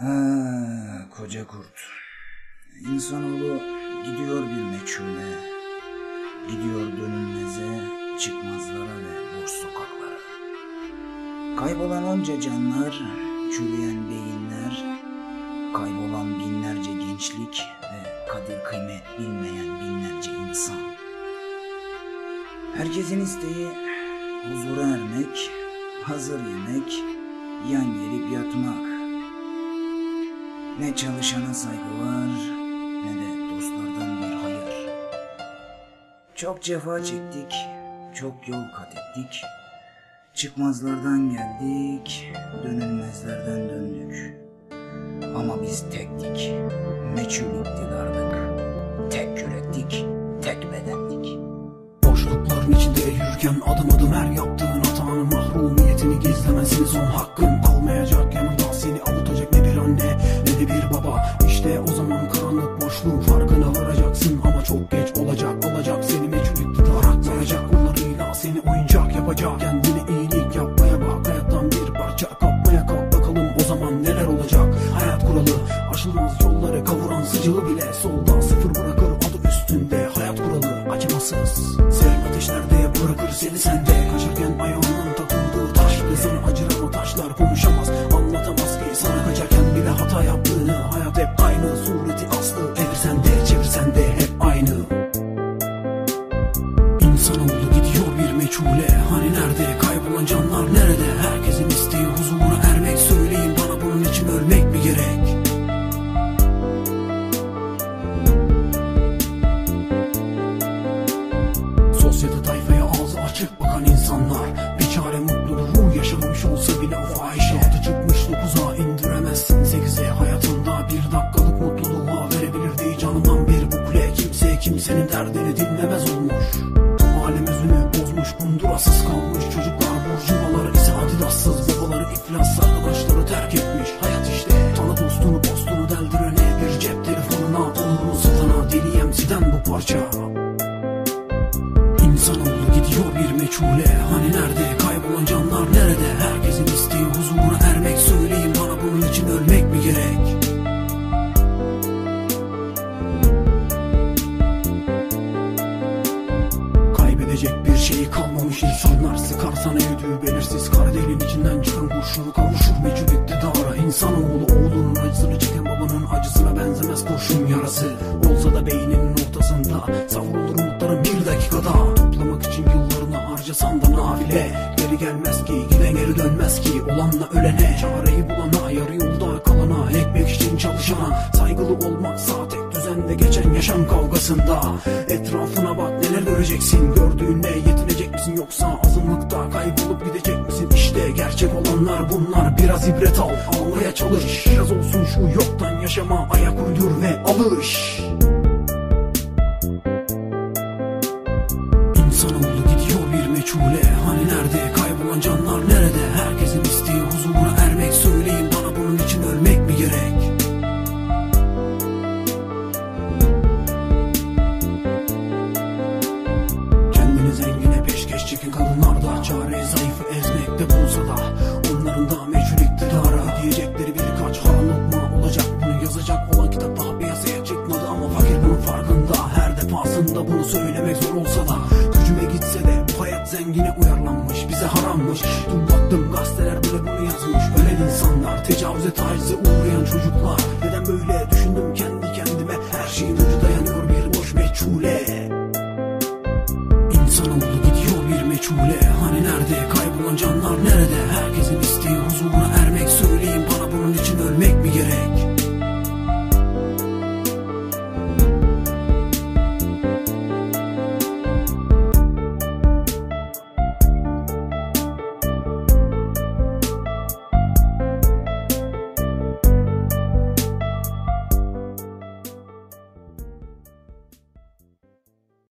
Ha, koca kurt. İnsanoğlu gidiyor bir meçhule. Gidiyor dönülmeze, çıkmazlara ve boş sokaklara. Kaybolan onca canlar, çürüyen beyinler, kaybolan binlerce gençlik ve kadir kıymet bilmeyen binlerce insan. Herkesin isteği huzura ermek, hazır yemek, yan gelip yatmak. Ne çalışana saygı var ne de dostlardan bir hayır. Çok cefa çektik, çok yol kat ettik. Çıkmazlardan geldik, dönülmezlerden döndük. Ama biz tektik, meçhul iktidardık. Tek yürektik, tek bedendik. Boşlukların içinde yürürken adım adım her yaptığın seni oyuncak yapacak kendine iyilik yapmaya bak. Hayattan bir parça kapmaya kalk. Bakalım o zaman neler olacak. Hayat kuralı aşılmaz yolları kavuran sıcağı bile solda sıfır bırakır. Adı üstünde hayat kuralı acımasız. Serin ateşlerde bırakır seni sende. Kaçarken ayağının takıldığı Sosyete tayfaya ağzı açık bakan insanlar. Bir çare mutluluğu yaşanmış olsa bile o fahişatı çıkmış dokuza indiremezsin sekize. Hayatında bir dakikalık mutluluğa verebilirdi canından bir bukle. Kimse kimsenin derdini dinlemez olmuş. Alem özünü bozmuş kundurasız kalmış. Çocuklar burjuvaları ise adidassız. Babaları iflas arkadaşları terk etmiş. Hayat işte tanı dostunu postunu deldirene. Bir cep telefonuna onurunu satana Deli emsiden bu parça meçhule Hani nerede? Kaybolan canlar nerede? Herkesin isteği huzura ermek. Söyleyin bana bunun için ölmek mi gerek? Kaybedecek bir şeyi kalmamış insanlar. Sıkar sana yürüdüğü belirsiz Kara deliğin içinden çıkan kurşunu kavuşur. Meçhul iktidara İnsanoğlu oğlunun acısını çeken babanın acısına benzemez kurşun harcasan da nafile. Geri gelmez ki giden geri dönmez ki. Olanla ölene çareyi bulana Yarı yolda kalana ekmek için çalışana. Saygılı olmaksa tek düzende geçen yaşam kavgasında. Etrafına bak neler göreceksin? Gördüğünle yetinecek misin? Yoksa azınlıkta kaybolup gidecek misin? İşte gerçek olanlar bunlar biraz ibret al. Almaya çalış biraz olsun şu yoktan yaşama. Ayak uydur ve alış gidiyor zengine uyarlanmış Bize harammış. Dün baktım gazeteler bile bunu yazmış. Ölen insanlar tecavüze tacize uğrayan çocuklar. Neden böyle? Düşündüm kendi kendime. Her şeyin ucu dayanıyor bir boş meçhule. İnsanoğlu gidiyor bir meçhule. Hani nerede? Kaybolan canlar nerede? Herkesin isteği huzura